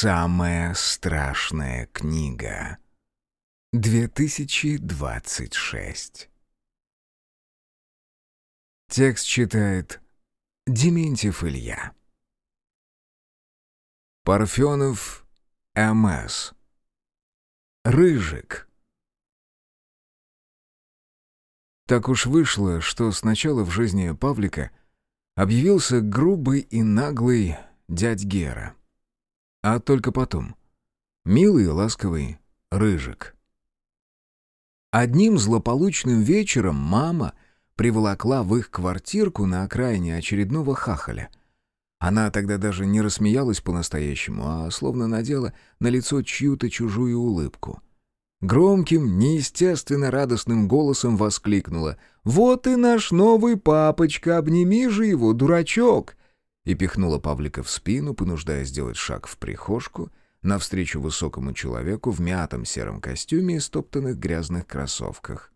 Самая страшная книга. 2026. Текст читает Дементьев Илья. Парфенов М.С. Рыжик. Так уж вышло, что сначала в жизни Павлика объявился грубый и наглый дядь Гера. А только потом. Милый ласковый Рыжик. Одним злополучным вечером мама приволокла в их квартирку на окраине очередного хахаля. Она тогда даже не рассмеялась по-настоящему, а словно надела на лицо чью-то чужую улыбку. Громким, неестественно радостным голосом воскликнула «Вот и наш новый папочка, обними же его, дурачок!» И пихнула Павлика в спину, понуждая сделать шаг в прихожку навстречу высокому человеку в мятом сером костюме и стоптанных грязных кроссовках.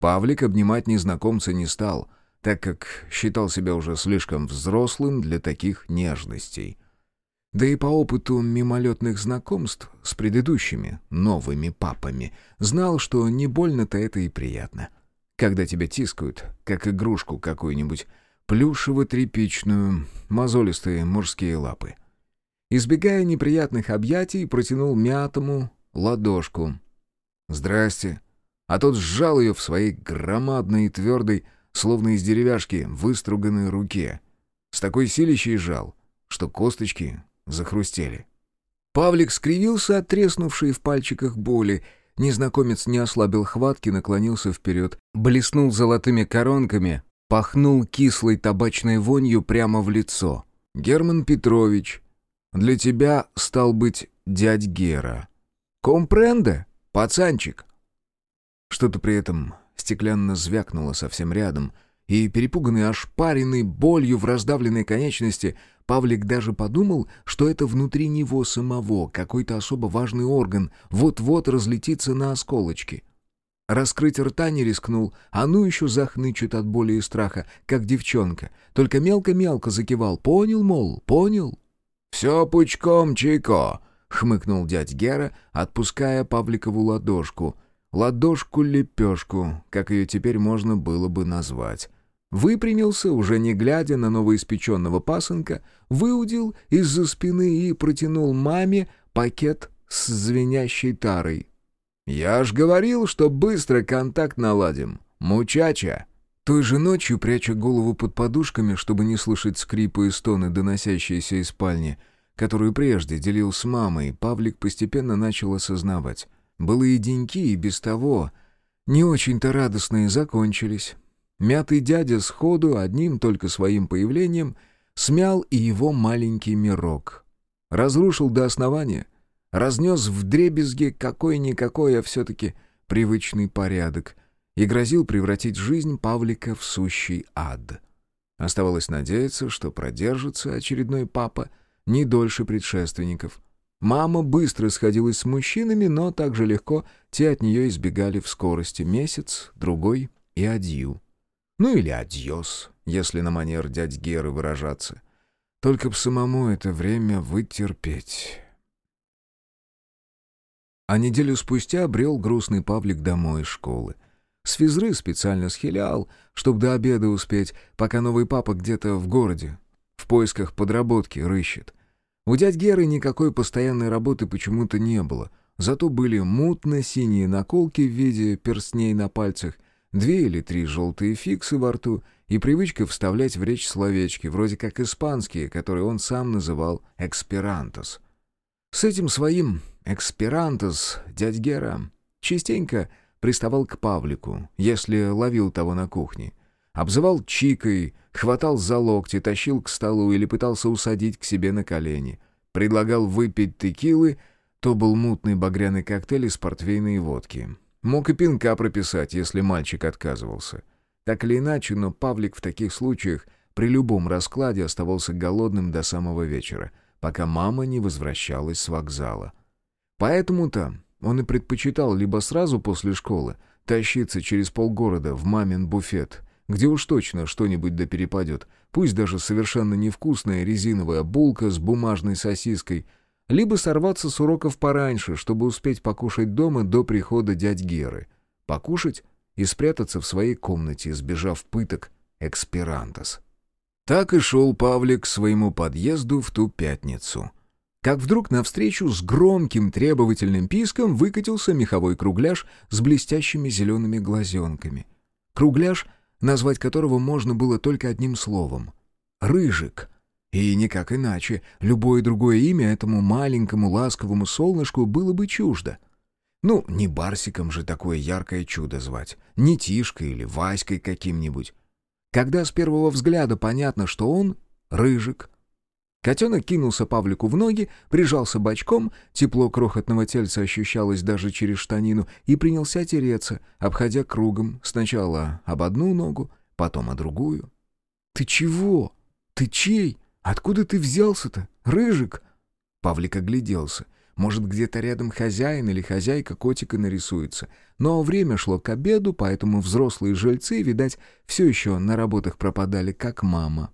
Павлик обнимать незнакомца не стал, так как считал себя уже слишком взрослым для таких нежностей. Да и по опыту мимолетных знакомств с предыдущими новыми папами знал, что не больно-то это и приятно. Когда тебя тискают, как игрушку какую-нибудь, плюшево-тряпичную, мозолистые мужские лапы. Избегая неприятных объятий, протянул мятому ладошку. «Здрасте», а тот сжал ее в своей громадной и твердой, словно из деревяшки, выструганной руке. С такой силищей жал, что косточки захрустели. Павлик скривился от треснувшей в пальчиках боли. Незнакомец не ослабил хватки, наклонился вперед, блеснул золотыми коронками, пахнул кислой табачной вонью прямо в лицо. «Герман Петрович, для тебя стал быть дядь Гера. Компренде, пацанчик?» Что-то при этом стеклянно звякнуло совсем рядом, и, перепуганный, ошпаренный болью в раздавленной конечности, Павлик даже подумал, что это внутри него самого какой-то особо важный орган вот-вот разлетится на осколочки. Раскрыть рта не рискнул, а ну еще захнычет от боли и страха, как девчонка. Только мелко-мелко закивал. Понял, мол, понял. «Все пучком, Чико!» — хмыкнул дядь Гера, отпуская Павликову ладошку — ладошку-лепешку, как ее теперь можно было бы назвать. Выпрямился, уже не глядя на новоиспеченного пасынка, выудил из-за спины и протянул маме пакет с звенящей тарой. «Я ж говорил, что быстро контакт наладим. Мучача!» Той же ночью, пряча голову под подушками, чтобы не слышать скрипы и стоны, доносящиеся из спальни, которую прежде делил с мамой, Павлик постепенно начал осознавать — Былые деньки и без того не очень-то радостные закончились. Мятый дядя сходу одним только своим появлением смял и его маленький мирок. Разрушил до основания, разнес в дребезги какой-никакой, а все-таки привычный порядок и грозил превратить жизнь Павлика в сущий ад. Оставалось надеяться, что продержится очередной папа не дольше предшественников — Мама быстро сходилась с мужчинами, но так же легко те от нее избегали в скорости. Месяц, другой и адью. Ну или адьос, если на манер дядь Геры выражаться. Только б самому это время вытерпеть. А неделю спустя брел грустный Павлик домой из школы. С физры специально схилял, чтобы до обеда успеть, пока новый папа где-то в городе, в поисках подработки рыщет — у дядь Геры никакой постоянной работы почему-то не было, зато были мутно-синие наколки в виде перстней на пальцах, две или три желтые фиксы во рту и привычка вставлять в речь словечки, вроде как испанские, которые он сам называл «эксперантос». С этим своим «эксперантос» дядь Гера частенько приставал к Павлику, если ловил того на кухне — Обзывал чикой, хватал за локти, тащил к столу или пытался усадить к себе на колени. Предлагал выпить текилы, то был мутный багряный коктейль из портвейной водки. Мог и пинка прописать, если мальчик отказывался. Так или иначе, но Павлик в таких случаях при любом раскладе оставался голодным до самого вечера, пока мама не возвращалась с вокзала. Поэтому-то он и предпочитал либо сразу после школы тащиться через полгорода в мамин буфет — где уж точно что-нибудь да перепадет, пусть даже совершенно невкусная резиновая булка с бумажной сосиской, либо сорваться с уроков пораньше, чтобы успеть покушать дома до прихода дядь Геры. Покушать и спрятаться в своей комнате, избежав пыток эксперантос. Так и шел Павлик к своему подъезду в ту пятницу. Как вдруг навстречу с громким требовательным писком выкатился меховой кругляш с блестящими зелеными глазенками. Кругляш, назвать которого можно было только одним словом — «рыжик». И никак иначе, любое другое имя этому маленькому ласковому солнышку было бы чуждо. Ну, не Барсиком же такое яркое чудо звать, не Тишкой или Васькой каким-нибудь. Когда с первого взгляда понятно, что он — рыжик. Котенок кинулся Павлику в ноги, прижался бочком, тепло крохотного тельца ощущалось даже через штанину, и принялся тереться, обходя кругом сначала об одну ногу, потом о другую. «Ты чего? Ты чей? Откуда ты взялся-то, рыжик?» Павлик огляделся. Может, где-то рядом хозяин или хозяйка котика нарисуется. Но время шло к обеду, поэтому взрослые жильцы, видать, все еще на работах пропадали, как мама.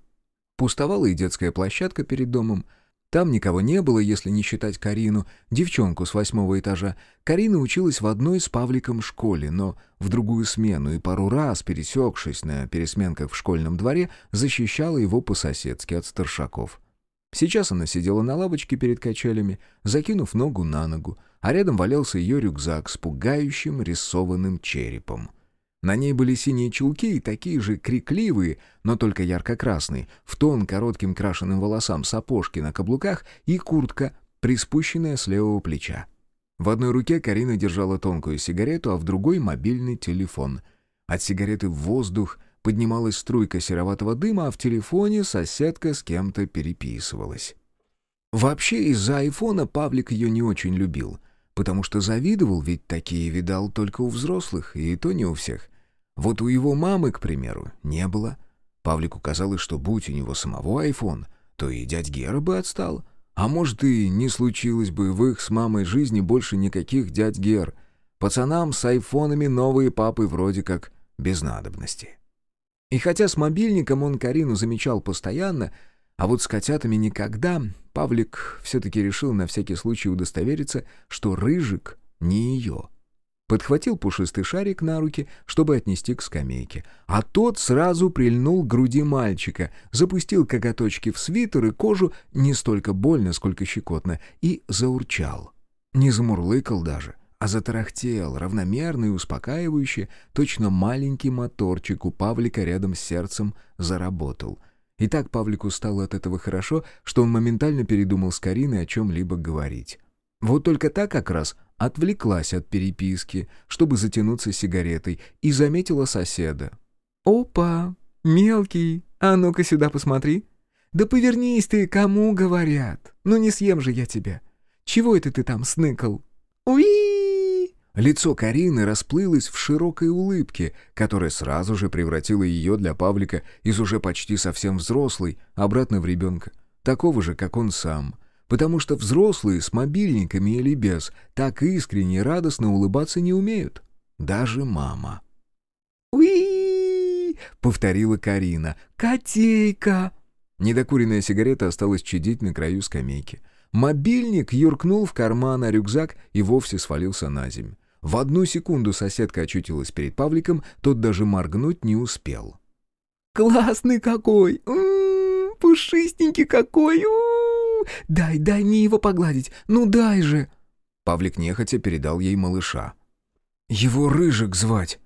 Пустовала и детская площадка перед домом. Там никого не было, если не считать Карину, девчонку с восьмого этажа. Карина училась в одной с Павликом школе, но в другую смену, и пару раз, пересекшись на пересменках в школьном дворе, защищала его по-соседски от старшаков. Сейчас она сидела на лавочке перед качелями, закинув ногу на ногу, а рядом валялся ее рюкзак с пугающим рисованным черепом. На ней были синие чулки такие же крикливые, но только ярко-красные, в тон коротким крашеным волосам сапожки на каблуках и куртка, приспущенная с левого плеча. В одной руке Карина держала тонкую сигарету, а в другой — мобильный телефон. От сигареты в воздух поднималась струйка сероватого дыма, а в телефоне соседка с кем-то переписывалась. Вообще из-за айфона Павлик ее не очень любил, потому что завидовал, ведь такие видал только у взрослых, и то не у всех. Вот у его мамы, к примеру, не было. Павлику казалось, что будь у него самого айфон, то и дядь Гера бы отстал. А может, и не случилось бы в их с мамой жизни больше никаких дядь Гер. Пацанам с айфонами новые папы вроде как без надобности. И хотя с мобильником он Карину замечал постоянно, а вот с котятами никогда, Павлик все-таки решил на всякий случай удостовериться, что Рыжик не ее. Подхватил пушистый шарик на руки, чтобы отнести к скамейке. А тот сразу прильнул к груди мальчика, запустил коготочки в свитер и кожу не столько больно, сколько щекотно, и заурчал. Не замурлыкал даже — а затарахтел, равномерно и успокаивающе, точно маленький моторчик у Павлика рядом с сердцем заработал. И так Павлику стало от этого хорошо, что он моментально передумал с Кариной о чем-либо говорить. Вот только та как раз отвлеклась от переписки, чтобы затянуться сигаретой, и заметила соседа. «Опа, мелкий, а ну-ка сюда посмотри. Да повернись ты, кому говорят. Ну не съем же я тебя. Чего это ты там сныкал? Уи!» Лицо Карины расплылось в широкой улыбке, которая сразу же превратила ее для Павлика из уже почти совсем взрослой обратно в ребенка, такого же, как он сам. Потому что взрослые с мобильниками или без так искренне и радостно улыбаться не умеют. Даже мама. «Уи!» — повторила Карина. «Котейка!» Недокуренная сигарета осталась чадить на краю скамейки. Мобильник юркнул в карман, а рюкзак и вовсе свалился на землю. В одну секунду соседка очутилась перед Павликом, тот даже моргнуть не успел. «Классный какой! М -м -м, пушистенький какой! У -у -у! Дай, дай мне его погладить! Ну дай же!» Павлик нехотя передал ей малыша. «Его Рыжик звать!»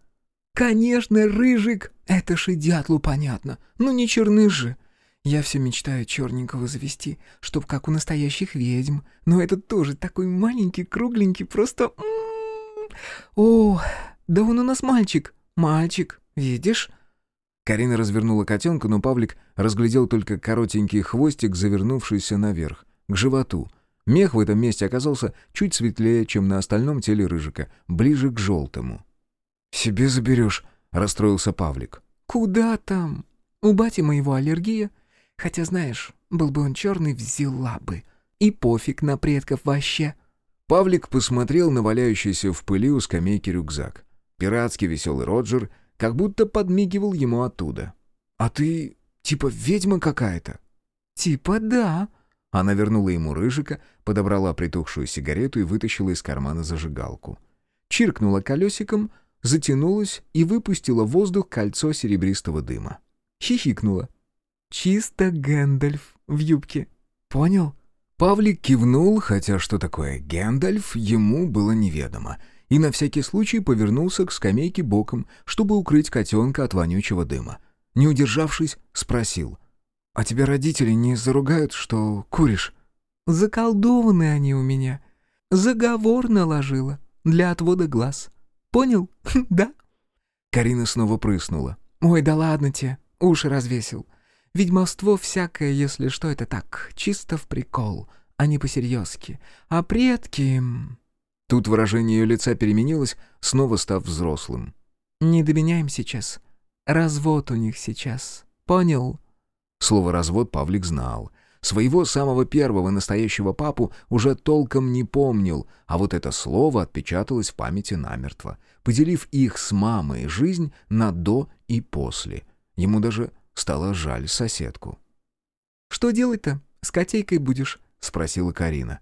«Конечно, Рыжик! Это ж и дятлу понятно. Ну не черныш же!» Я все мечтаю черненького завести, чтоб как у настоящих ведьм. Но этот тоже такой маленький, кругленький, просто... М -м «О, да он у нас мальчик, мальчик, видишь?» Карина развернула котенка, но Павлик разглядел только коротенький хвостик, завернувшийся наверх, к животу. Мех в этом месте оказался чуть светлее, чем на остальном теле рыжика, ближе к желтому. «Себе заберешь», — расстроился Павлик. «Куда там? У бати моего аллергия. Хотя, знаешь, был бы он черный, взяла бы. И пофиг на предков вообще». Павлик посмотрел на валяющийся в пыли у скамейки рюкзак. Пиратский веселый Роджер как будто подмигивал ему оттуда. «А ты типа ведьма какая-то?» «Типа да», Она вернула ему рыжика, подобрала притухшую сигарету и вытащила из кармана зажигалку. Чиркнула колесиком, затянулась и выпустила в воздух кольцо серебристого дыма. Хихикнула. «Чисто Гэндальф в юбке. Понял?» Павлик кивнул, хотя что такое Гэндальф, ему было неведомо, и на всякий случай повернулся к скамейке боком, чтобы укрыть котенка от вонючего дыма. Не удержавшись, спросил. «А тебя родители не заругают, что куришь?» «Заколдованы они у меня. Заговор наложила для отвода глаз. Понял? да?» Карина снова прыснула. «Ой, да ладно тебе, уши развесил. Ведьмовство всякое, если что, это так, чисто в прикол, а не по-серьезки. А предки...» Тут выражение ее лица переменилось, снова став взрослым. «Не доменяем сейчас. Развод у них сейчас. Понял?» Слово «развод» Павлик знал. Своего самого первого настоящего папу уже толком не помнил, а вот это слово отпечаталось в памяти намертво, поделив их с мамой жизнь на «до» и «после». Ему даже стало жаль соседку. «Что делать-то? С котейкой будешь?» — спросила Карина.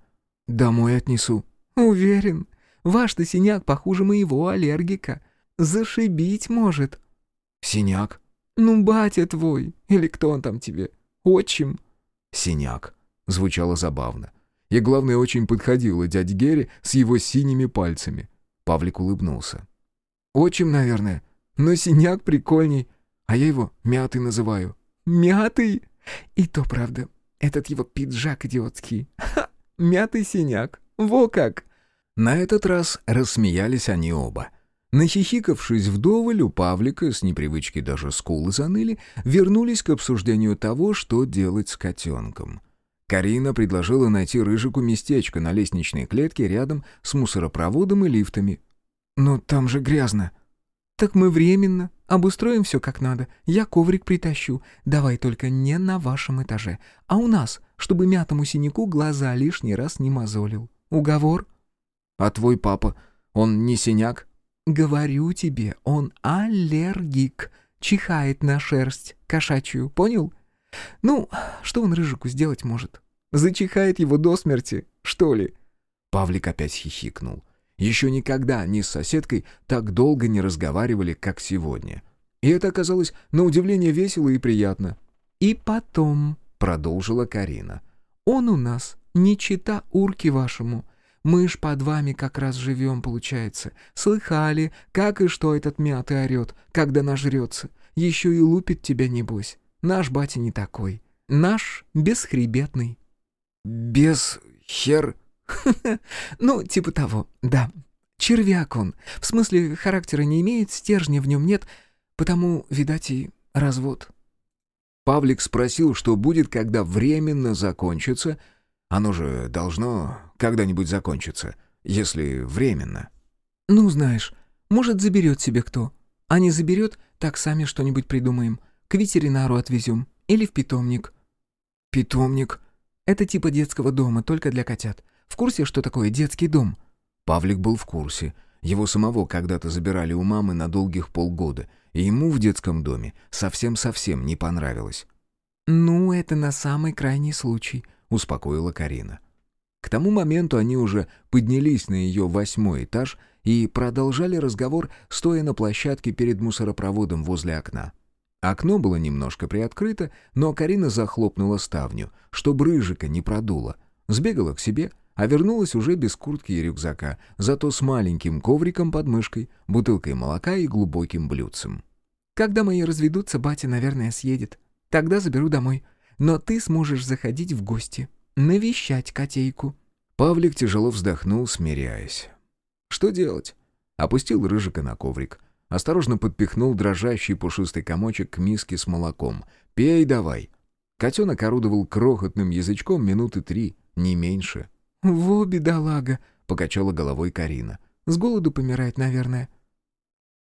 «Домой отнесу». «Уверен. Ваш-то синяк похуже моего аллергика. Зашибить может». «Синяк?» «Ну, батя твой. Или кто он там тебе? Отчим». «Синяк». Звучало забавно. И, главное, очень подходило дядь Герри с его синими пальцами. Павлик улыбнулся. «Отчим, наверное. Но синяк прикольней. А я его мятый называю». «Мятый? И то правда. Этот его пиджак идиотский. Ха! Мятый синяк. Во как!» На этот раз рассмеялись они оба. Нахихикавшись вдоволь, у Павлика, с непривычки даже скулы заныли, вернулись к обсуждению того, что делать с котенком. Карина предложила найти Рыжику местечко на лестничной клетке рядом с мусоропроводом и лифтами. «Но там же грязно». «Так мы временно. Обустроим все как надо. Я коврик притащу. Давай только не на вашем этаже, а у нас, чтобы мятому синяку глаза лишний раз не мозолил. Уговор?» «А твой папа, он не синяк?» «Говорю тебе, он аллергик. Чихает на шерсть кошачью, понял? Ну, что он рыжику сделать может? Зачихает его до смерти, что ли?» Павлик опять хихикнул. Еще никогда они с соседкой так долго не разговаривали, как сегодня. И это оказалось на удивление весело и приятно. «И потом», — продолжила Карина, — «он у нас не чита урки вашему. Мы ж под вами как раз живем, получается. Слыхали, как и что этот мятый орет, когда нажрется. Еще и лупит тебя, небось. Наш батя не такой. Наш бесхребетный». «Без хер...» «Ну, типа того, да. Червяк он. В смысле, характера не имеет, стержня в нем нет, потому, видать, и развод». Павлик спросил, что будет, когда временно закончится, оно же должно когда-нибудь закончиться, если временно. «Ну, знаешь, может, заберет себе кто. А не заберет, так сами что-нибудь придумаем. К ветеринару отвезем. Или в питомник». «Питомник?» «Это типа детского дома, только для котят. В курсе, что такое детский дом?» Павлик был в курсе. Его самого когда-то забирали у мамы на долгих полгода, и ему в детском доме совсем-совсем не понравилось. «Ну, это на самый крайний случай», успокоила Карина. К тому моменту они уже поднялись на ее восьмой этаж и продолжали разговор, стоя на площадке перед мусоропроводом возле окна. Окно было немножко приоткрыто, но Карина захлопнула ставню, чтобы рыжика не продуло. Сбегала к себе, а вернулась уже без куртки и рюкзака, зато с маленьким ковриком под мышкой, бутылкой молока и глубоким блюдцем. «Когда мои разведутся, батя, наверное, съедет. Тогда заберу домой но ты сможешь заходить в гости, навещать котейку». Павлик тяжело вздохнул, смиряясь. «Что делать?» Опустил Рыжика на коврик. Осторожно подпихнул дрожащий пушистый комочек к миске с молоком. «Пей давай!» Котенок орудовал крохотным язычком минуты три, не меньше. «Во, бедолага!» — покачала головой Карина. «С голоду помирает, наверное».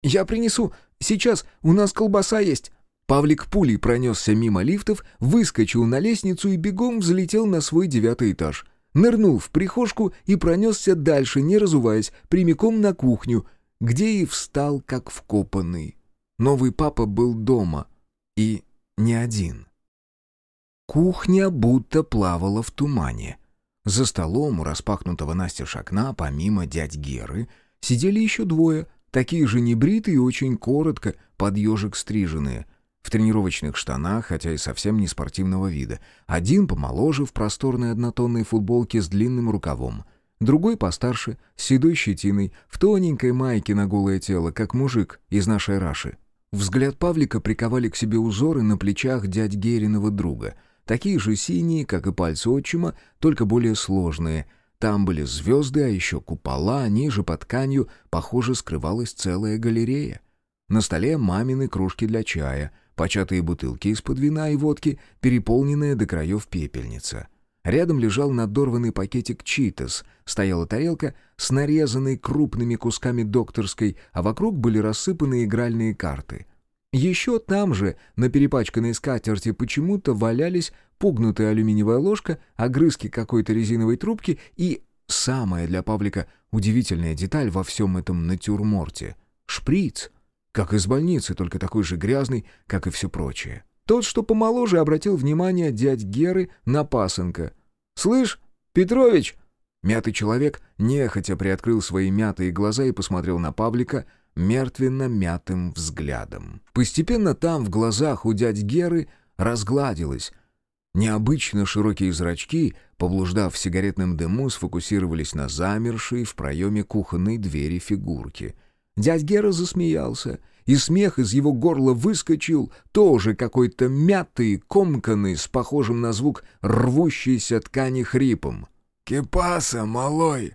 «Я принесу! Сейчас! У нас колбаса есть!» Павлик пулей пронесся мимо лифтов, выскочил на лестницу и бегом взлетел на свой девятый этаж. Нырнул в прихожку и пронесся дальше, не разуваясь, прямиком на кухню, где и встал как вкопанный. Новый папа был дома. И не один. Кухня будто плавала в тумане. За столом у распахнутого настежь окна, помимо дядь Геры, сидели еще двое, такие же небритые и очень коротко, под ежик стриженные, в тренировочных штанах, хотя и совсем не спортивного вида. Один помоложе в просторной однотонной футболке с длинным рукавом, другой постарше, с седой щетиной, в тоненькой майке на голое тело, как мужик из нашей Раши. Взгляд Павлика приковали к себе узоры на плечах дядь Гериного друга, такие же синие, как и пальцы отчима, только более сложные. Там были звезды, а еще купола, ниже под тканью, похоже, скрывалась целая галерея. На столе мамины кружки для чая, початые бутылки из-под вина и водки, переполненная до краев пепельница. Рядом лежал надорванный пакетик «Читас», стояла тарелка с нарезанной крупными кусками докторской, а вокруг были рассыпаны игральные карты. Еще там же, на перепачканной скатерти, почему-то валялись пугнутая алюминиевая ложка, огрызки какой-то резиновой трубки и, самая для Павлика удивительная деталь во всем этом натюрморте — шприц — как из больницы, только такой же грязный, как и все прочее. Тот, что помоложе, обратил внимание дядь Геры на пасынка. «Слышь, Петрович!» Мятый человек нехотя приоткрыл свои мятые глаза и посмотрел на Павлика мертвенно-мятым взглядом. Постепенно там, в глазах у дядь Геры, разгладилось. Необычно широкие зрачки, поблуждав в сигаретном дыму, сфокусировались на замершей в проеме кухонной двери фигурки — Дядь Гера засмеялся, и смех из его горла выскочил, тоже какой-то мятый, комканный, с похожим на звук рвущейся ткани хрипом. «Кипаса, малой!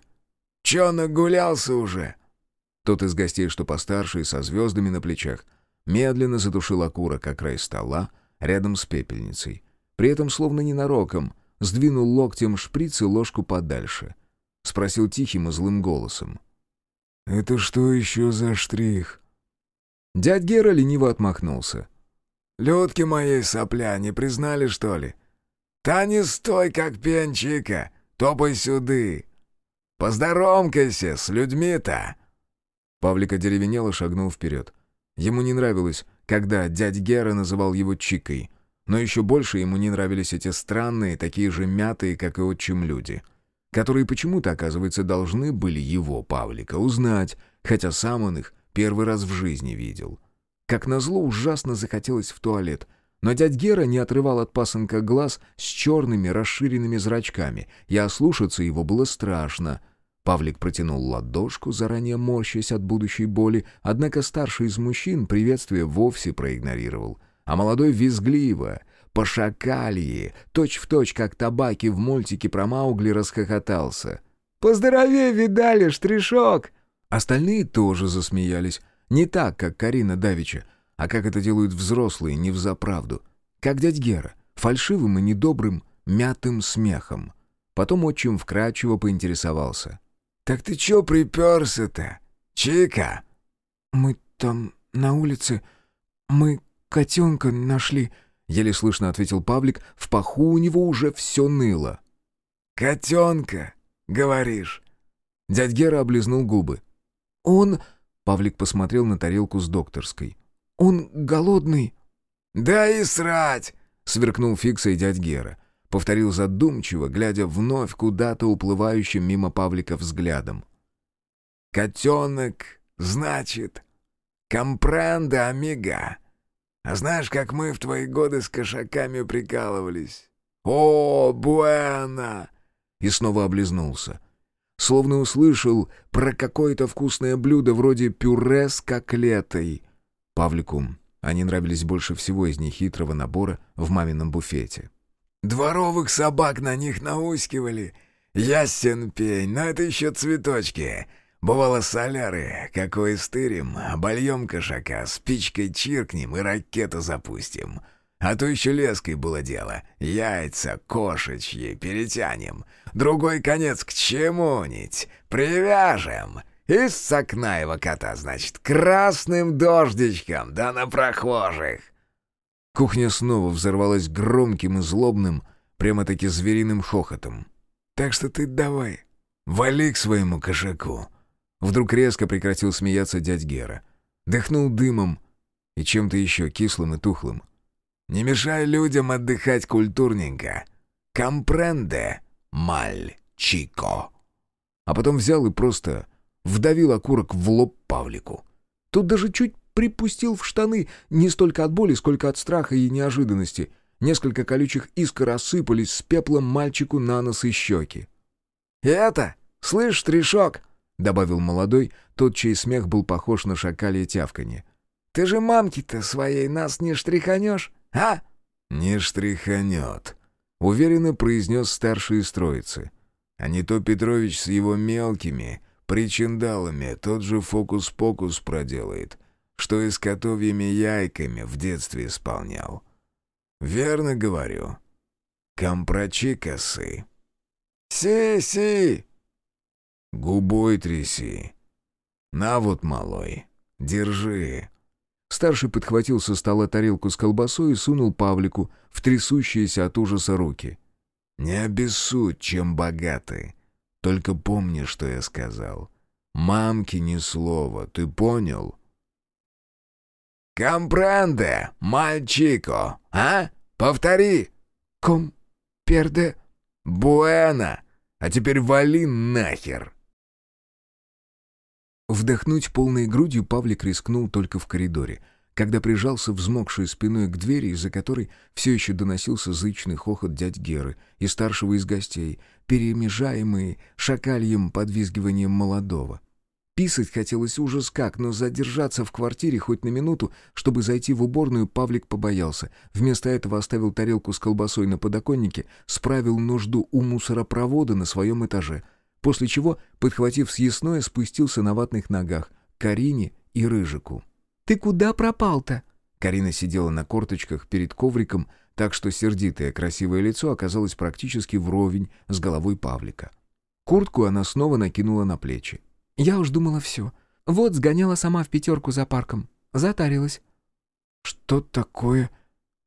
Чё нагулялся уже?» Тот из гостей, что постарше и со звездами на плечах, медленно затушил окурок о край стола рядом с пепельницей. При этом, словно ненароком, сдвинул локтем шприц и ложку подальше. Спросил тихим и злым голосом. «Это что еще за штрих?» Дядь Гера лениво отмахнулся. «Людки моей сопля не признали, что ли? Та не стой, как пенчика, топай сюды. Поздоровкайся с людьми-то!» Павлик одеревенел и шагнул вперед. Ему не нравилось, когда дядь Гера называл его Чикой, но еще больше ему не нравились эти странные, такие же мятые, как и отчим люди — которые почему-то, оказывается, должны были его, Павлика, узнать, хотя сам он их первый раз в жизни видел. Как назло, ужасно захотелось в туалет, но дядь Гера не отрывал от пасынка глаз с черными расширенными зрачками, и ослушаться его было страшно. Павлик протянул ладошку, заранее морщась от будущей боли, однако старший из мужчин приветствие вовсе проигнорировал, а молодой визгливо — по шакалье, точь-в-точь, как табаки в мультике про Маугли расхохотался. «Поздоровее видали, штришок!» Остальные тоже засмеялись. Не так, как Карина Давича, а как это делают взрослые, не взаправду. Как дядь Гера, фальшивым и недобрым, мятым смехом. Потом отчим вкрадчиво поинтересовался. «Так ты чё приперся-то, Чика?» «Мы там на улице, мы котенка нашли», — еле слышно ответил Павлик, в паху у него уже все ныло. «Котенка, говоришь?» Дядь Гера облизнул губы. «Он...» — Павлик посмотрел на тарелку с докторской. «Он голодный». «Да и срать!» — сверкнул Фикса и дядь Гера. Повторил задумчиво, глядя вновь куда-то уплывающим мимо Павлика взглядом. «Котенок, значит, компренда, амига. А знаешь, как мы в твои годы с кошаками прикалывались? О, буэна!» И снова облизнулся. Словно услышал про какое-то вкусное блюдо вроде пюре с коклетой. Павлику они нравились больше всего из нехитрого набора в мамином буфете. «Дворовых собак на них наускивали. Ясен пень, но это еще цветочки. Бывало соляры, какой стырим, обольем кошака, спичкой чиркнем и ракету запустим. А то еще леской было дело. Яйца кошечьи перетянем. Другой конец к чему-нибудь привяжем. Из окна его кота, значит, красным дождичком, да на прохожих. Кухня снова взорвалась громким и злобным, прямо-таки звериным хохотом. «Так что ты давай, вали к своему кошаку. Вдруг резко прекратил смеяться дядь Гера. Дыхнул дымом и чем-то еще кислым и тухлым. Не мешай людям отдыхать культурненько. Компренде, маль, чико». А потом взял и просто вдавил окурок в лоб Павлику. Тут даже чуть припустил в штаны, не столько от боли, сколько от страха и неожиданности. Несколько колючих искр рассыпались с пеплом мальчику на нос и щеки. «Это, слышь, Трешок!» — добавил молодой, тот, чей смех был похож на шакалье тявканье. «Ты же мамки-то своей нас не штриханешь, а?» «Не штриханет», — уверенно произнес старший из троицы. «А не то Петрович с его мелкими причиндалами тот же фокус-покус проделает, что и с котовьими яйками в детстве исполнял. Верно говорю. Компрочи косы». «Си-си!» «Губой тряси. На вот, малой, держи». Старший подхватил со стола тарелку с колбасой и сунул Павлику в трясущиеся от ужаса руки. «Не обессудь, чем богаты. Только помни, что я сказал. Мамке ни слова, ты понял?» «Компренде, мальчико, а? Повтори!» «Ком... перде...» «Буэна! А теперь вали нахер!» Вдохнуть полной грудью Павлик рискнул только в коридоре, когда прижался взмокшей спиной к двери, из-за которой все еще доносился зычный хохот дядь Геры и старшего из гостей, перемежаемый шакальем подвизгиванием молодого. Писать хотелось ужас как, но задержаться в квартире хоть на минуту, чтобы зайти в уборную, Павлик побоялся. Вместо этого оставил тарелку с колбасой на подоконнике, справил нужду у мусоропровода на своем этаже — после чего, подхватив съестное, спустился на ватных ногах к Карине и Рыжику. «Ты куда пропал-то?» Карина сидела на корточках перед ковриком, так что сердитое красивое лицо оказалось практически вровень с головой Павлика. Куртку она снова накинула на плечи. «Я уж думала все. Вот сгоняла сама в пятерку за парком. Затарилась». «Что такое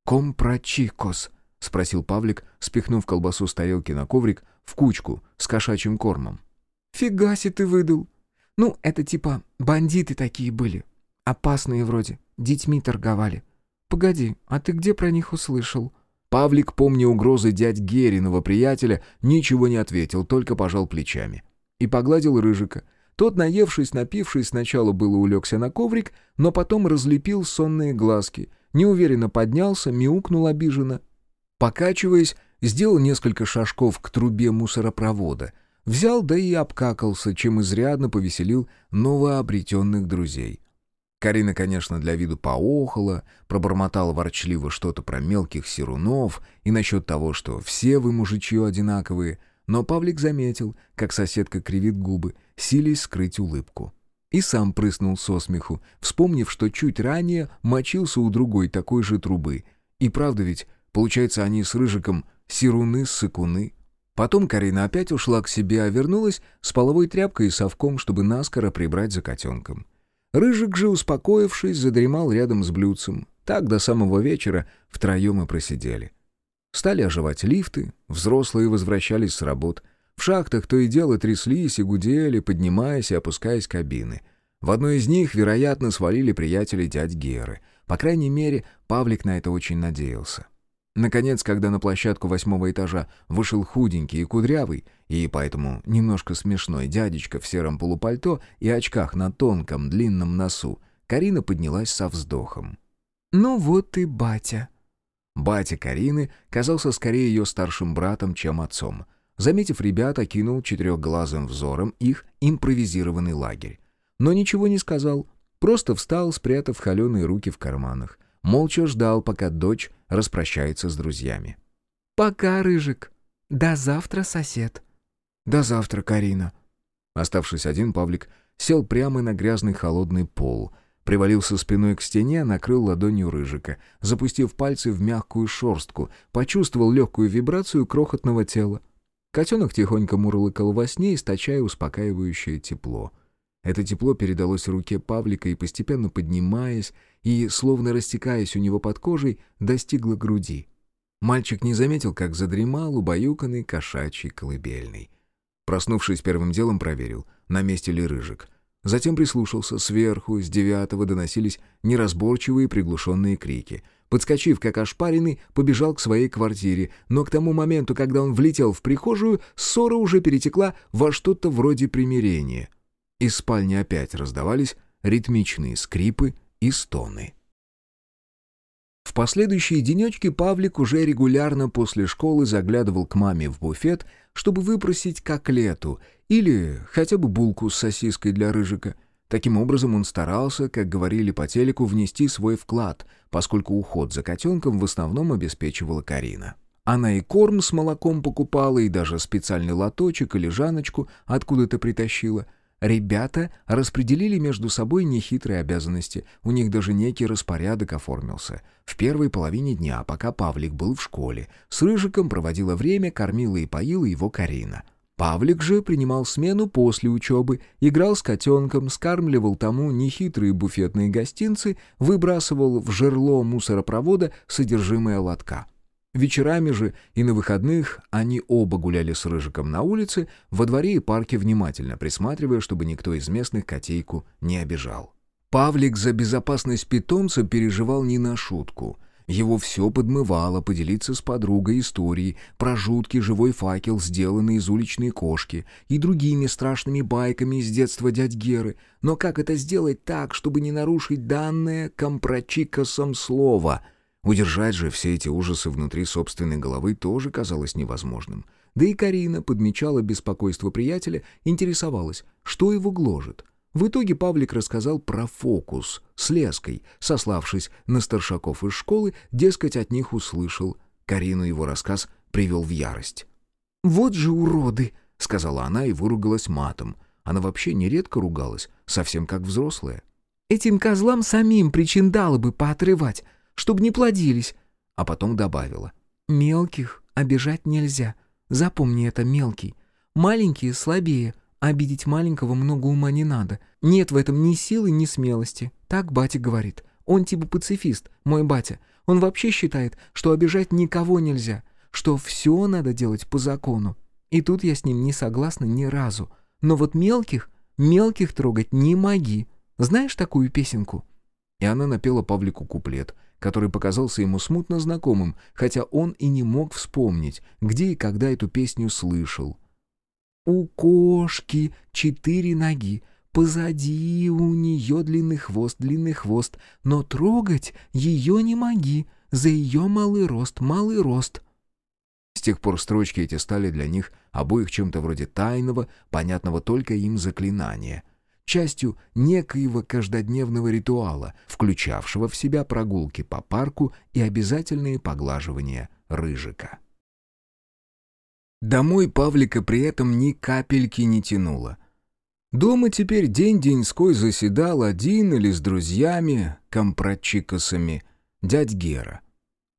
компрочикос?» — спросил Павлик, спихнув колбасу с тарелки на коврик в кучку с кошачьим кормом. «Фига себе ты выдал! Ну, это типа бандиты такие были. Опасные вроде, детьми торговали. Погоди, а ты где про них услышал?» Павлик, помня угрозы дядь Гериного приятеля, ничего не ответил, только пожал плечами. И погладил Рыжика. Тот, наевшись, напившись, сначала было улегся на коврик, но потом разлепил сонные глазки, неуверенно поднялся, мяукнул обиженно. Покачиваясь, сделал несколько шажков к трубе мусоропровода, взял да и обкакался, чем изрядно повеселил новообретенных друзей. Карина, конечно, для виду поохала, пробормотала ворчливо что-то про мелких сирунов и насчет того, что все вы, мужичье, одинаковые, но Павлик заметил, как соседка кривит губы, силясь скрыть улыбку. И сам прыснул со смеху, вспомнив, что чуть ранее мочился у другой такой же трубы. И правда ведь, получается, они с Рыжиком сируны-сыкуны. Потом Карина опять ушла к себе, а вернулась с половой тряпкой и совком, чтобы наскоро прибрать за котенком. Рыжик же, успокоившись, задремал рядом с блюдцем. Так до самого вечера втроем и просидели. Стали оживать лифты, взрослые возвращались с работ. В шахтах то и дело тряслись и гудели, поднимаясь и опускаясь кабины. В одной из них, вероятно, свалили приятели дядь Геры. По крайней мере, Павлик на это очень надеялся. Наконец, когда на площадку восьмого этажа вышел худенький и кудрявый, и поэтому немножко смешной дядечка в сером полупальто и очках на тонком длинном носу, Карина поднялась со вздохом. «Ну вот и батя». Батя Карины казался скорее ее старшим братом, чем отцом. Заметив ребят, окинул четырехглазым взором их импровизированный лагерь. Но ничего не сказал, просто встал, спрятав холеные руки в карманах молча ждал, пока дочь распрощается с друзьями. «Пока, Рыжик. До завтра, сосед». «До завтра, Карина». Оставшись один, Павлик сел прямо на грязный холодный пол, привалился спиной к стене, накрыл ладонью Рыжика, запустив пальцы в мягкую шорстку, почувствовал легкую вибрацию крохотного тела. Котенок тихонько мурлыкал во сне, источая успокаивающее тепло. Это тепло передалось руке Павлика и, постепенно поднимаясь и, словно растекаясь у него под кожей, достигло груди. Мальчик не заметил, как задремал убаюканный кошачий колыбельный. Проснувшись первым делом, проверил, на месте ли рыжик. Затем прислушался. Сверху, с девятого доносились неразборчивые приглушенные крики. Подскочив, как ошпаренный, побежал к своей квартире, но к тому моменту, когда он влетел в прихожую, ссора уже перетекла во что-то вроде примирения. Из спальни опять раздавались ритмичные скрипы и стоны. В последующие денечки Павлик уже регулярно после школы заглядывал к маме в буфет, чтобы выпросить коклету или хотя бы булку с сосиской для рыжика. Таким образом он старался, как говорили по телеку, внести свой вклад, поскольку уход за котенком в основном обеспечивала Карина. Она и корм с молоком покупала, и даже специальный лоточек или жаночку откуда-то притащила — Ребята распределили между собой нехитрые обязанности, у них даже некий распорядок оформился. В первой половине дня, пока Павлик был в школе, с Рыжиком проводила время, кормила и поила его Карина. Павлик же принимал смену после учебы, играл с котенком, скармливал тому нехитрые буфетные гостинцы, выбрасывал в жерло мусоропровода содержимое лотка. Вечерами же и на выходных они оба гуляли с Рыжиком на улице, во дворе и парке внимательно присматривая, чтобы никто из местных котейку не обижал. Павлик за безопасность питомца переживал не на шутку. Его все подмывало поделиться с подругой историей про жуткий живой факел, сделанный из уличной кошки, и другими страшными байками из детства дядь Геры. Но как это сделать так, чтобы не нарушить данное компрочикосом слово — Удержать же все эти ужасы внутри собственной головы тоже казалось невозможным. Да и Карина подмечала беспокойство приятеля, интересовалась, что его гложет. В итоге Павлик рассказал про фокус с леской, сославшись на старшаков из школы, дескать, от них услышал. Карину его рассказ привел в ярость. «Вот же уроды!» — сказала она и выругалась матом. Она вообще нередко ругалась, совсем как взрослая. «Этим козлам самим причин дала бы поотрывать чтобы не плодились». А потом добавила. «Мелких обижать нельзя. Запомни это, мелкий. Маленькие слабее. Обидеть маленького много ума не надо. Нет в этом ни силы, ни смелости. Так батя говорит. Он типа пацифист, мой батя. Он вообще считает, что обижать никого нельзя, что все надо делать по закону. И тут я с ним не согласна ни разу. Но вот мелких, мелких трогать не моги. Знаешь такую песенку?» И она напела Павлику куплет — который показался ему смутно знакомым, хотя он и не мог вспомнить, где и когда эту песню слышал. «У кошки четыре ноги, позади у нее длинный хвост, длинный хвост, но трогать ее не моги, за ее малый рост, малый рост». С тех пор строчки эти стали для них обоих чем-то вроде тайного, понятного только им заклинания — частью некоего каждодневного ритуала, включавшего в себя прогулки по парку и обязательные поглаживания рыжика. Домой Павлика при этом ни капельки не тянуло. Дома теперь день-деньской заседал один или с друзьями, компрочикосами, дядь Гера.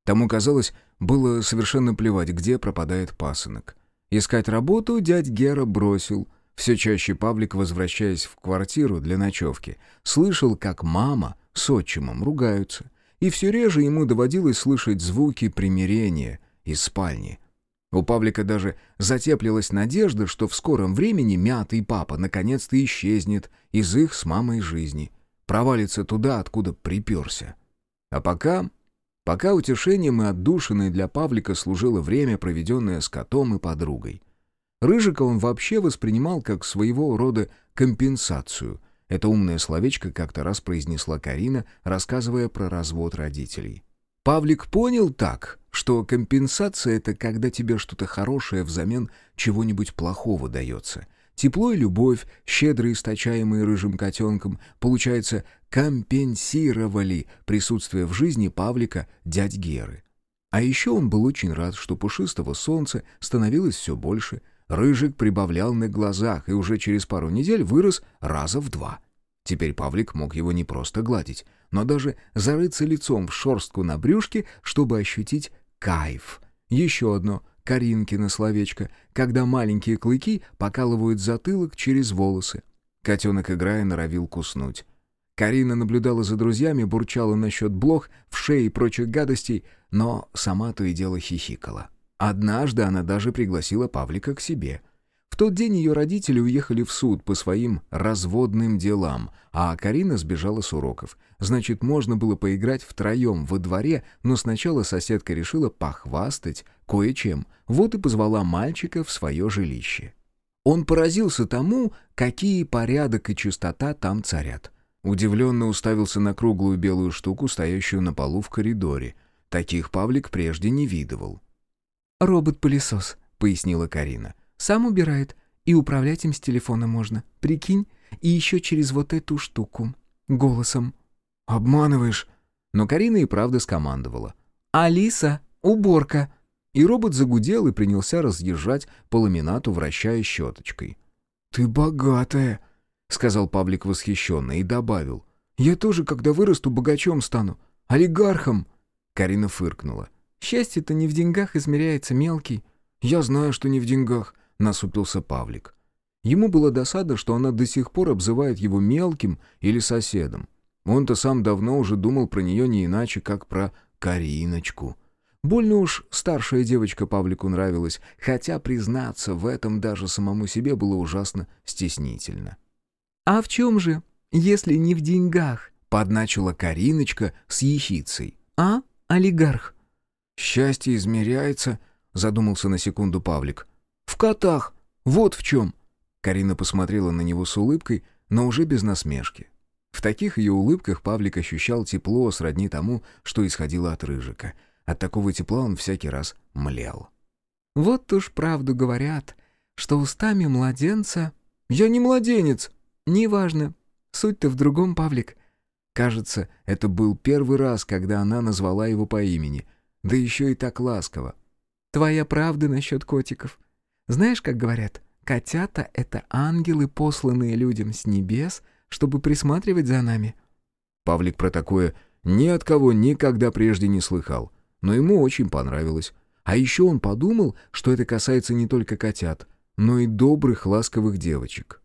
Тому, казалось, было совершенно плевать, где пропадает пасынок. Искать работу дядь Гера бросил — все чаще Павлик, возвращаясь в квартиру для ночевки, слышал, как мама с отчимом ругаются, и все реже ему доводилось слышать звуки примирения из спальни. У Павлика даже затеплилась надежда, что в скором времени мятый папа наконец-то исчезнет из их с мамой жизни, провалится туда, откуда приперся. А пока... Пока утешением и отдушиной для Павлика служило время, проведенное с котом и подругой — Рыжика он вообще воспринимал как своего рода компенсацию. Это умное словечко как-то раз произнесла Карина, рассказывая про развод родителей. Павлик понял так, что компенсация — это когда тебе что-то хорошее взамен чего-нибудь плохого дается. Тепло и любовь, щедро источаемые рыжим котенком, получается, компенсировали присутствие в жизни Павлика дядь Геры. А еще он был очень рад, что пушистого солнца становилось все больше — Рыжик прибавлял на глазах и уже через пару недель вырос раза в два. Теперь Павлик мог его не просто гладить, но даже зарыться лицом в шорстку на брюшке, чтобы ощутить кайф. Еще одно Каринкино словечко, когда маленькие клыки покалывают затылок через волосы. Котенок, играя, норовил куснуть. Карина наблюдала за друзьями, бурчала насчет блох, в шее и прочих гадостей, но сама то и дело хихикала. Однажды она даже пригласила Павлика к себе. Тот день ее родители уехали в суд по своим разводным делам, а Карина сбежала с уроков. Значит, можно было поиграть втроем во дворе, но сначала соседка решила похвастать кое-чем. Вот и позвала мальчика в свое жилище. Он поразился тому, какие порядок и чистота там царят. Удивленно уставился на круглую белую штуку, стоящую на полу в коридоре. Таких Павлик прежде не видывал. «Робот-пылесос», — пояснила Карина. «Сам убирает, и управлять им с телефона можно. Прикинь, и еще через вот эту штуку. Голосом». «Обманываешь». Но Карина и правда скомандовала. «Алиса, уборка!» И робот загудел и принялся разъезжать по ламинату, вращая щеточкой. «Ты богатая», — сказал Павлик восхищенно и добавил. «Я тоже, когда вырасту, богачом стану. Олигархом». Карина фыркнула. «Счастье-то не в деньгах измеряется, мелкий». «Я знаю, что не в деньгах», — насупился Павлик. Ему было досада, что она до сих пор обзывает его мелким или соседом. Он-то сам давно уже думал про нее не иначе, как про Кариночку. Больно уж старшая девочка Павлику нравилась, хотя признаться в этом даже самому себе было ужасно стеснительно. «А в чем же, если не в деньгах?» — подначила Кариночка с ехицей. «А, олигарх?» «Счастье измеряется», — задумался на секунду Павлик. «В котах! Вот в чем!» Карина посмотрела на него с улыбкой, но уже без насмешки. В таких ее улыбках Павлик ощущал тепло сродни тому, что исходило от Рыжика — от такого тепла он всякий раз млел. «Вот уж правду говорят, что устами младенца...» «Я не младенец!» «Неважно. Суть-то в другом, Павлик». Кажется, это был первый раз, когда она назвала его по имени, да еще и так ласково. «Твоя правда насчет котиков. Знаешь, как говорят, котята — это ангелы, посланные людям с небес, чтобы присматривать за нами». Павлик про такое ни от кого никогда прежде не слыхал но ему очень понравилось. А еще он подумал, что это касается не только котят, но и добрых, ласковых девочек.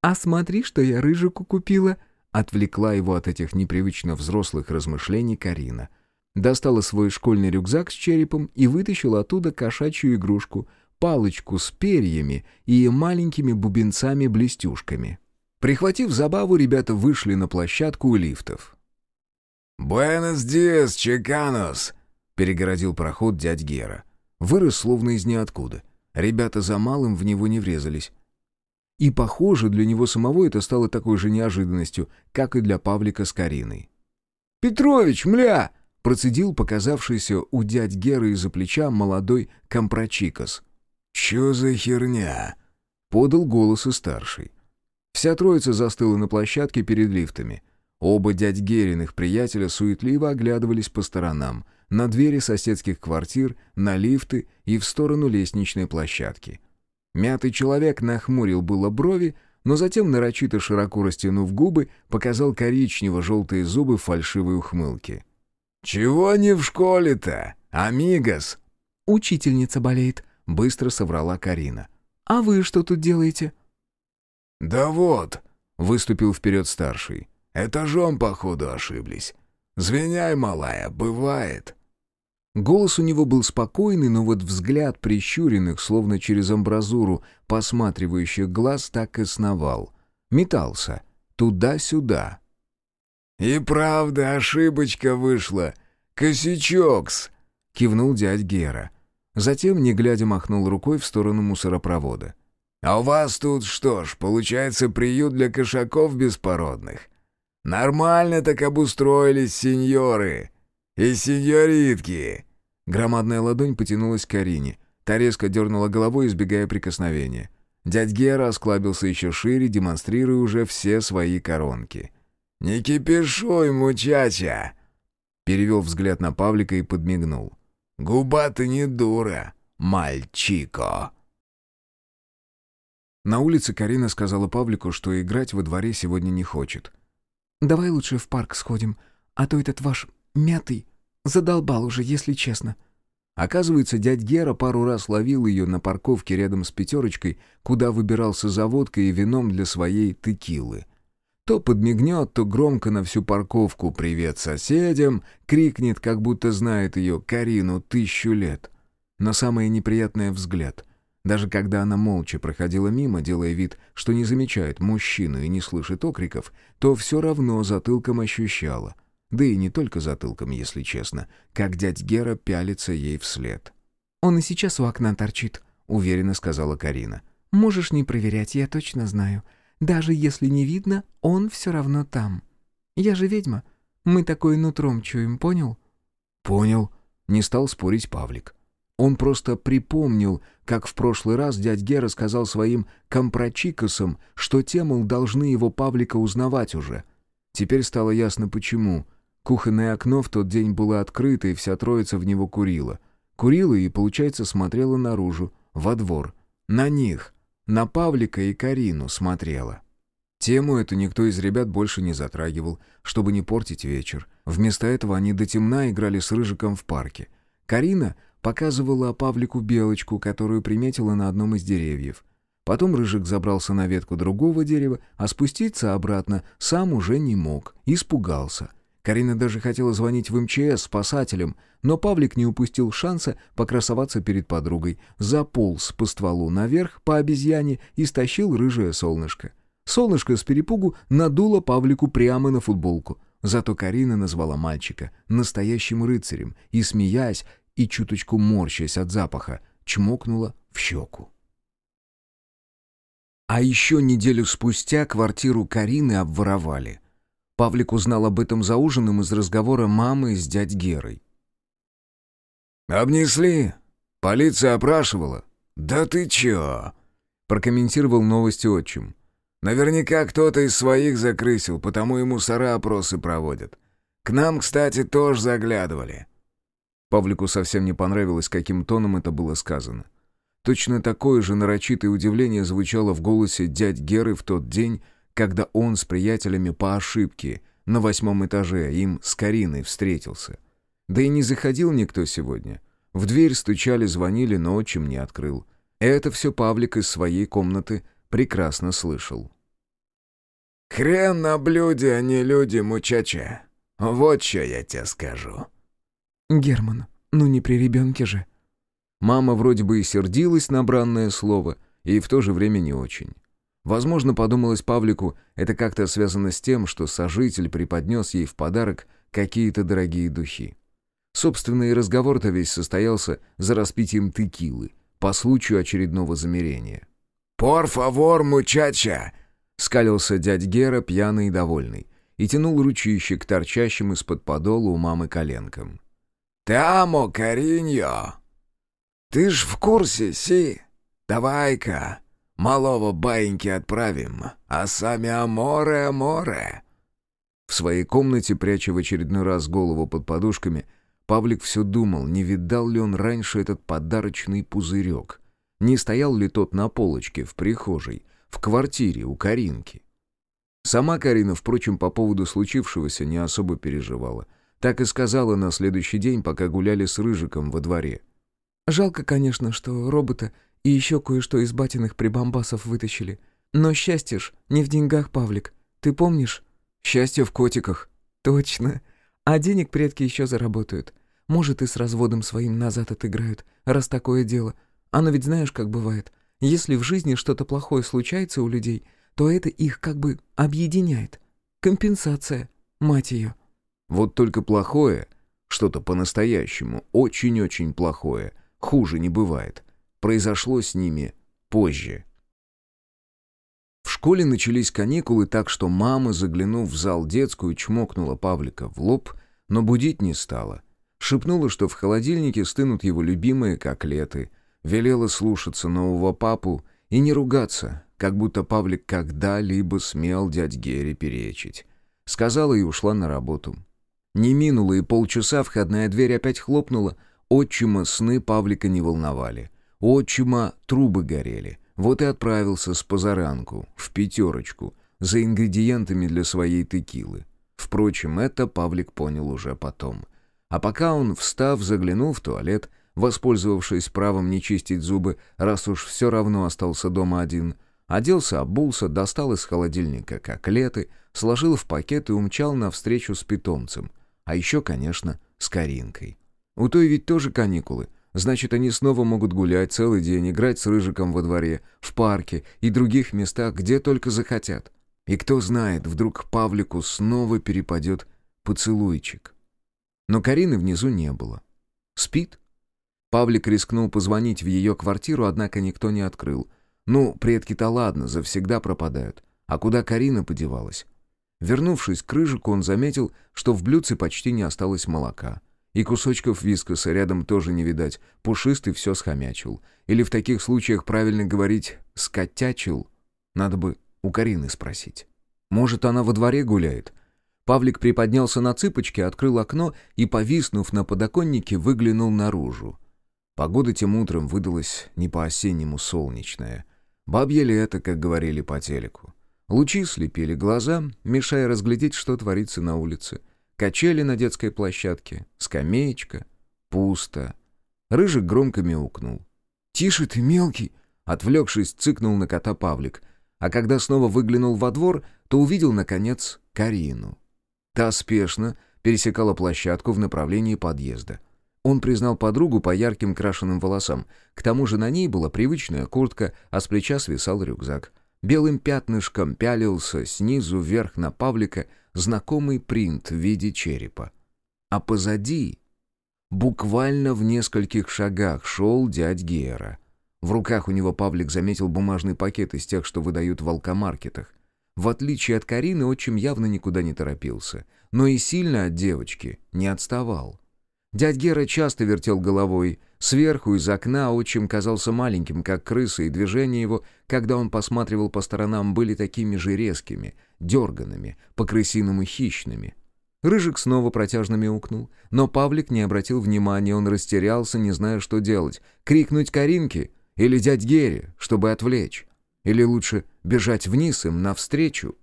«А смотри, что я рыжику купила!» Отвлекла его от этих непривычно взрослых размышлений Карина. Достала свой школьный рюкзак с черепом и вытащила оттуда кошачью игрушку, палочку с перьями и маленькими бубенцами-блестюшками. Прихватив забаву, ребята вышли на площадку у лифтов. «Буэнос диас, чеканос!» Перегородил проход дядь Гера. Вырос словно из ниоткуда. Ребята за малым в него не врезались. И, похоже, для него самого это стало такой же неожиданностью, как и для Павлика с Кариной. «Петрович, мля!» — процедил показавшийся у дядь Геры из-за плеча молодой компрочикос. «Чё за херня?» — подал голос и старший. Вся троица застыла на площадке перед лифтами. Оба дядь Гериных приятеля суетливо оглядывались по сторонам — на двери соседских квартир, на лифты и в сторону лестничной площадки. Мятый человек нахмурил было брови, но затем, нарочито широко растянув губы, показал коричнево-желтые зубы в фальшивой ухмылке. «Чего не в школе-то, амигос?» «Учительница болеет», — быстро соврала Карина. «А вы что тут делаете?» «Да вот», — выступил вперед старший. «Этажом, походу, ошиблись. Звеняй, малая, бывает». Голос у него был спокойный, но вот взгляд прищуренных, словно через амбразуру, посматривающих глаз, так и сновал. Метался. Туда-сюда. «И правда, ошибочка вышла. Косячокс!» — кивнул дядь Гера. Затем, не глядя, махнул рукой в сторону мусоропровода. «А у вас тут что ж, получается приют для кошаков беспородных? Нормально так обустроились сеньоры и сеньоритки!» Громадная ладонь потянулась к Карине. Та резко дернула головой, избегая прикосновения. Дядь Гера осклабился еще шире, демонстрируя уже все свои коронки. «Не кипишуй, мучача!» Перевел взгляд на Павлика и подмигнул. «Губа ты не дура, мальчико!» На улице Карина сказала Павлику, что играть во дворе сегодня не хочет. «Давай лучше в парк сходим, а то этот ваш мятый Задолбал уже, если честно. Оказывается, дядь Гера пару раз ловил ее на парковке рядом с пятерочкой, куда выбирался за водкой и вином для своей текилы. То подмигнет, то громко на всю парковку «Привет соседям!» крикнет, как будто знает ее, Карину, тысячу лет. Но самое неприятное — взгляд. Даже когда она молча проходила мимо, делая вид, что не замечает мужчину и не слышит окриков, то все равно затылком ощущала. Да и не только затылком, если честно, как дядь Гера пялится ей вслед. «Он и сейчас у окна торчит», — уверенно сказала Карина. «Можешь не проверять, я точно знаю. Даже если не видно, он все равно там. Я же ведьма. Мы такое нутром чуем, понял?» «Понял», — не стал спорить Павлик. Он просто припомнил, как в прошлый раз дядь Гера сказал своим компрочикосам, что те, мол, должны его Павлика узнавать уже. Теперь стало ясно почему. Кухонное окно в тот день было открыто, и вся троица в него курила. Курила и, получается, смотрела наружу, во двор. На них, на Павлика и Карину смотрела. Тему эту никто из ребят больше не затрагивал, чтобы не портить вечер. Вместо этого они до темна играли с Рыжиком в парке. Карина показывала Павлику белочку, которую приметила на одном из деревьев. Потом Рыжик забрался на ветку другого дерева, а спуститься обратно сам уже не мог, испугался. Карина даже хотела звонить в МЧС спасателям, но Павлик не упустил шанса покрасоваться перед подругой, заполз по стволу наверх по обезьяне и стащил рыжее солнышко. Солнышко с перепугу надуло Павлику прямо на футболку. Зато Карина назвала мальчика настоящим рыцарем и, смеясь, и, чуточку морщась от запаха, чмокнула в щеку. А еще неделю спустя квартиру Карины обворовали. Павлик узнал об этом за ужином из разговора мамы с дядь Герой. «Обнесли? Полиция опрашивала? Да ты чё?» прокомментировал новости отчим. «Наверняка кто-то из своих закрысил, потому и мусора опросы проводят. К нам, кстати, тоже заглядывали. Павлику совсем не понравилось, каким тоном это было сказано. Точно такое же нарочитое удивление звучало в голосе дядь Геры в тот день, когда он с приятелями по ошибке на восьмом этаже им с Кариной встретился. Да и не заходил никто сегодня. В дверь стучали, звонили, но отчим не открыл. Это все Павлик из своей комнаты прекрасно слышал. «Хрен на блюде, а не люди, мучача. Вот что я тебе скажу». «Герман, ну не при ребенке же». Мама вроде бы и сердилась на бранное слово, и в то же время не очень. Возможно, подумалось Павлику, это как-то связано с тем, что сожитель преподнес ей в подарок какие-то дорогие духи. Собственно, и разговор-то весь состоялся за распитием текилы, по случаю очередного замерения. «Пор фавор, мучача!» — скалился дядь Гера, пьяный и довольный, и тянул ручище к торчащим из-под подола у мамы коленкам. «Те амо, Кариньо! Ты ж в курсе, си? Давай-ка, малого баиньки отправим, а сами аморе, аморе!» В своей комнате, пряча в очередной раз голову под подушками, Павлик все думал, не видал ли он раньше этот подарочный пузырек, не стоял ли тот на полочке в прихожей, в квартире у Каринки. Сама Карина, впрочем, по поводу случившегося не особо переживала. Так и сказала на следующий день, пока гуляли с Рыжиком во дворе. «Жалко, конечно, что робота и еще кое-что из батиных прибамбасов вытащили. Но счастье ж не в деньгах, Павлик. Ты помнишь? Счастье в котиках». «Точно. А денег предки еще заработают. Может, и с разводом своим назад отыграют, раз такое дело. Оно ведь знаешь, как бывает. Если в жизни что-то плохое случается у людей, то это их как бы объединяет. Компенсация, мать ее». Вот только плохое, что-то по-настоящему, очень-очень плохое, хуже не бывает, произошло с ними позже. В школе начались каникулы, так что мама, заглянув в зал детскую, чмокнула Павлика в лоб, но будить не стала. Шепнула, что в холодильнике стынут его любимые коклеты, велела слушаться нового папу и не ругаться, как будто Павлик когда-либо смел дядь Гере перечить. Сказала и ушла на работу. Не минуло и полчаса, входная дверь опять хлопнула. Отчима сны Павлика не волновали. Отчима трубы горели. Вот и отправился с позаранку, в пятерочку, за ингредиентами для своей текилы. Впрочем, это Павлик понял уже потом. А пока он, встав, заглянул в туалет, воспользовавшись правом не чистить зубы, раз уж все равно остался дома один, оделся, обулся, достал из холодильника коклеты, сложил в пакет и умчал навстречу с питомцем — а еще, конечно, с Каринкой. У той ведь тоже каникулы. Значит, они снова могут гулять целый день, играть с Рыжиком во дворе, в парке и других местах, где только захотят. И кто знает, вдруг Павлику снова перепадет поцелуйчик. Но Карины внизу не было. Спит? Павлик рискнул позвонить в ее квартиру, однако никто не открыл. Ну, предки-то ладно, завсегда пропадают. А куда Карина подевалась? Вернувшись к Рыжику, он заметил, что в блюдце почти не осталось молока. И кусочков вискоса рядом тоже не видать. Пушистый все схомячил. Или в таких случаях правильно говорить «скотячил». Надо бы у Карины спросить. Может, она во дворе гуляет? Павлик приподнялся на цыпочки, открыл окно и, повиснув на подоконнике, выглянул наружу. Погода тем утром выдалась не по-осеннему солнечная. Бабье лето, как говорили по телеку. Лучи слепили глаза, мешая разглядеть, что творится на улице. Качели на детской площадке, скамеечка. Пусто. Рыжик громко мяукнул. «Тише ты, мелкий!» Отвлекшись, цыкнул на кота Павлик. А когда снова выглянул во двор, то увидел, наконец, Карину. Та спешно пересекала площадку в направлении подъезда. Он признал подругу по ярким крашеным волосам. К тому же на ней была привычная куртка, а с плеча свисал рюкзак. Белым пятнышком пялился снизу вверх на Павлика знакомый принт в виде черепа. А позади, буквально в нескольких шагах, шел дядь Гера. В руках у него Павлик заметил бумажный пакет из тех, что выдают в алкомаркетах. В отличие от Карины, отчим явно никуда не торопился, но и сильно от девочки не отставал. Дядь Гера часто вертел головой. Сверху из окна отчим казался маленьким, как крыса, и движения его, когда он посматривал по сторонам, были такими же резкими, дерганными, по-крысиному хищными. Рыжик снова протяжно мяукнул, но Павлик не обратил внимания, он растерялся, не зная, что делать. Крикнуть Каринке или дядь Гере, чтобы отвлечь? Или лучше бежать вниз им навстречу?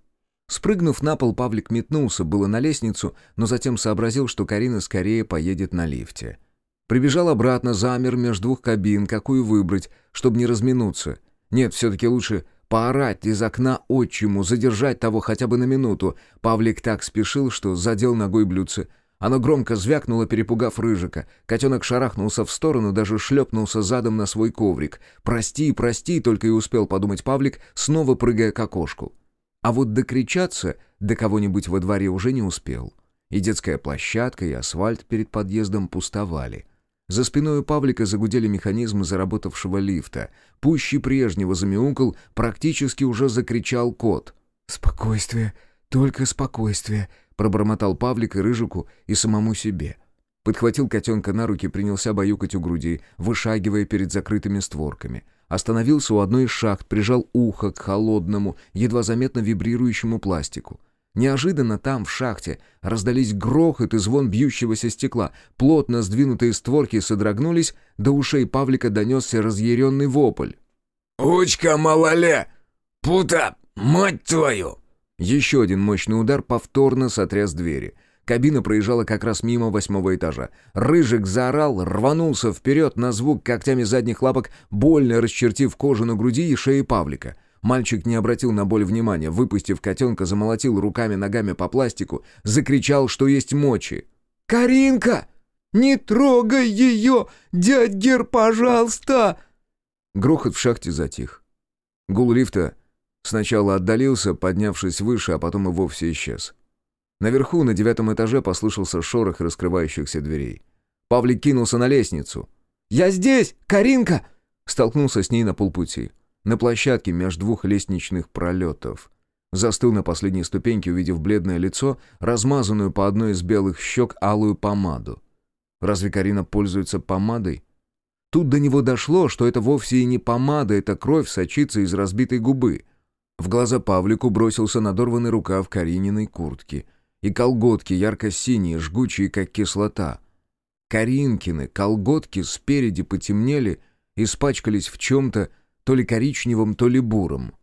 Спрыгнув на пол, Павлик метнулся было на лестницу, но затем сообразил, что Карина скорее поедет на лифте. Прибежал обратно, замер между двух кабин, какую выбрать, чтобы не разминуться. Нет, все-таки лучше поорать из окна отчиму, задержать того хотя бы на минуту. Павлик так спешил, что задел ногой блюдце. Оно громко звякнуло, перепугав рыжика. Котенок шарахнулся в сторону, даже шлепнулся задом на свой коврик. «Прости, прости!» — только и успел подумать Павлик, снова прыгая к окошку. А вот докричаться до кого-нибудь во дворе уже не успел. И детская площадка, и асфальт перед подъездом пустовали. За спиной у Павлика загудели механизмы заработавшего лифта. Пуще прежнего замяукал, практически уже закричал кот. «Спокойствие, только спокойствие», — пробормотал Павлик и Рыжику, и самому себе. Подхватил котенка на руки, принялся баюкать у груди, вышагивая перед закрытыми створками. Остановился у одной из шахт, прижал ухо к холодному, едва заметно вибрирующему пластику. Неожиданно там, в шахте, раздались грохот и звон бьющегося стекла. Плотно сдвинутые створки содрогнулись, до ушей Павлика донесся разъяренный вопль. «Учка малоле! Пута! Мать твою!» Еще один мощный удар повторно сотряс двери. Кабина проезжала как раз мимо восьмого этажа. Рыжик заорал, рванулся вперед на звук когтями задних лапок, больно расчертив кожу на груди и шее Павлика. Мальчик не обратил на боль внимания, выпустив котенка, замолотил руками-ногами по пластику, закричал, что есть мочи. «Каринка! Не трогай ее! Дядь Гер, пожалуйста!» Грохот в шахте затих. Гул лифта Сначала отдалился, поднявшись выше, а потом и вовсе исчез. Наверху, на девятом этаже, послышался шорох раскрывающихся дверей. Павлик кинулся на лестницу. «Я здесь! Каринка!» Столкнулся с ней на полпути. На площадке между двух лестничных пролетов. Застыл на последней ступеньке, увидев бледное лицо, размазанную по одной из белых щек алую помаду. Разве Карина пользуется помадой? Тут до него дошло, что это вовсе и не помада, это кровь сочится из разбитой губы. В глаза Павлику бросился надорванный рукав Карининой куртки и колготки ярко-синие, жгучие, как кислота. Каринкины колготки спереди потемнели, испачкались в чем-то, то ли коричневом, то ли буром.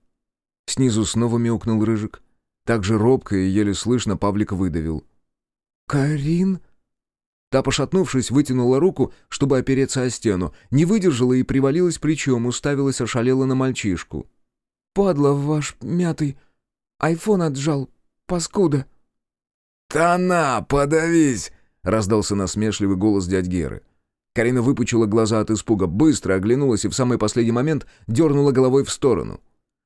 Снизу снова мяукнул Рыжик. Так же робко и еле слышно Павлик выдавил. «Карин?» Та, пошатнувшись, вытянула руку, чтобы опереться о стену, не выдержала и привалилась плечом, уставилась ошалела на мальчишку. Падла ваш мятый. Айфон отжал, паскуда». «Тана, подавись!» — раздался насмешливый голос дядь Геры. Карина выпучила глаза от испуга, быстро оглянулась и в самый последний момент дернула головой в сторону.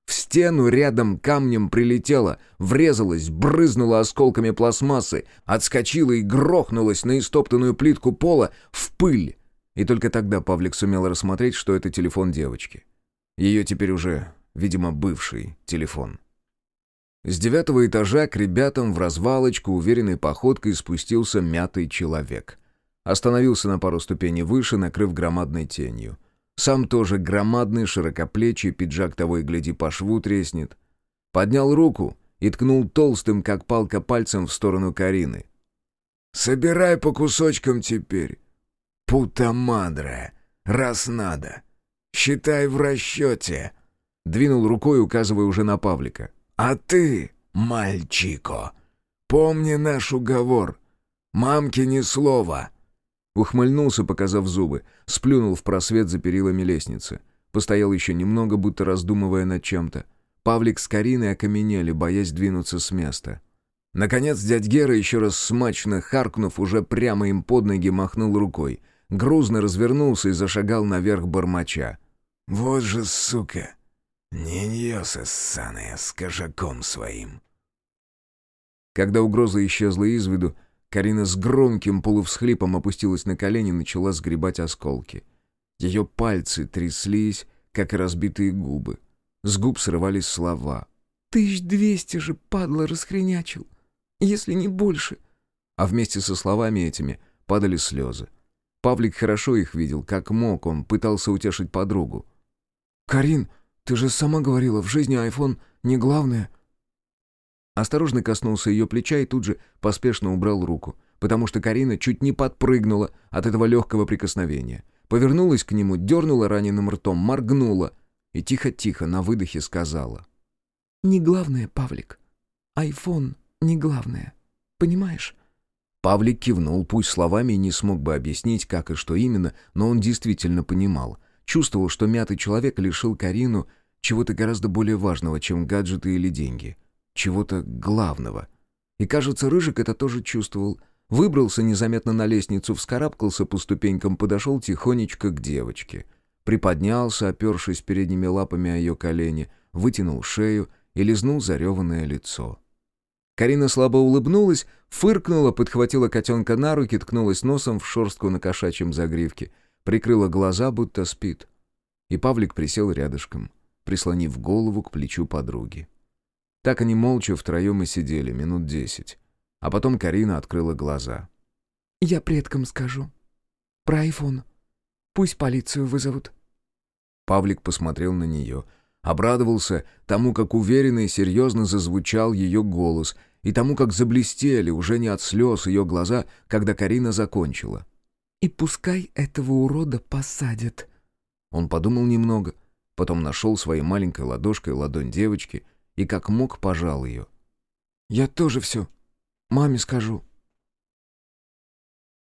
В стену рядом камнем прилетела, врезалась, брызнула осколками пластмассы, отскочила и грохнулась на истоптанную плитку пола в пыль. И только тогда Павлик сумел рассмотреть, что это телефон девочки. Ее теперь уже, видимо, бывший телефон. С девятого этажа к ребятам в развалочку уверенной походкой спустился мятый человек. Остановился на пару ступеней выше, накрыв громадной тенью. Сам тоже громадный, широкоплечий, пиджак того и гляди по шву треснет. Поднял руку и ткнул толстым, как палка, пальцем в сторону Карины. «Собирай по кусочкам теперь. Пута мадре, раз надо. Считай в расчете». Двинул рукой, указывая уже на Павлика. «А ты, мальчико, помни наш уговор. Мамке ни слова». Ухмыльнулся, показав зубы, сплюнул в просвет за перилами лестницы. Постоял еще немного, будто раздумывая над чем-то. Павлик с Кариной окаменели, боясь двинуться с места. Наконец дядь Гера, еще раз смачно харкнув, уже прямо им под ноги махнул рукой. Грузно развернулся и зашагал наверх бормоча. «Вот же сука! «Ниньосы ссаные, с кошаком своим». Когда угроза исчезла из виду, Карина с громким полувсхлипом опустилась на колени и начала сгребать осколки. Ее пальцы тряслись, как и разбитые губы. С губ срывались слова. «Тысяч двести же, падла, расхренячил, если не больше». А вместе со словами этими падали слезы. Павлик хорошо их видел, как мог, он пытался утешить подругу. «Карин, ты же сама говорила, в жизни айфон не главное». Осторожно коснулся ее плеча и тут же поспешно убрал руку, потому что Карина чуть не подпрыгнула от этого легкого прикосновения. Повернулась к нему, дернула раненым ртом, моргнула и тихо-тихо на выдохе сказала. «Не главное, Павлик. Айфон не главное. Понимаешь?» Павлик кивнул, пусть словами не смог бы объяснить, как и что именно, но он действительно понимал. Чувствовал, что мятый человек лишил Карину чего-то гораздо более важного, чем гаджеты или деньги. Чего-то главного. И, кажется, Рыжик это тоже чувствовал. Выбрался незаметно на лестницу, вскарабкался по ступенькам, подошел тихонечко к девочке. Приподнялся, опершись передними лапами о ее колени, вытянул шею и лизнул зареванное лицо. Карина слабо улыбнулась, фыркнула, подхватила котенка на руки, ткнулась носом в шорстку на кошачьем загривке — прикрыла глаза, будто спит. И Павлик присел рядышком, прислонив голову к плечу подруги. Так они молча втроем и сидели минут десять. А потом Карина открыла глаза. «Я предкам скажу. Про айфон. Пусть полицию вызовут». Павлик посмотрел на нее, обрадовался тому, как уверенно и серьезно зазвучал ее голос, и тому, как заблестели уже не от слез ее глаза, когда Карина закончила. И пускай этого урода посадят». Он подумал немного, потом нашел своей маленькой ладошкой ладонь девочки и как мог пожал ее. «Я тоже все. Маме скажу»,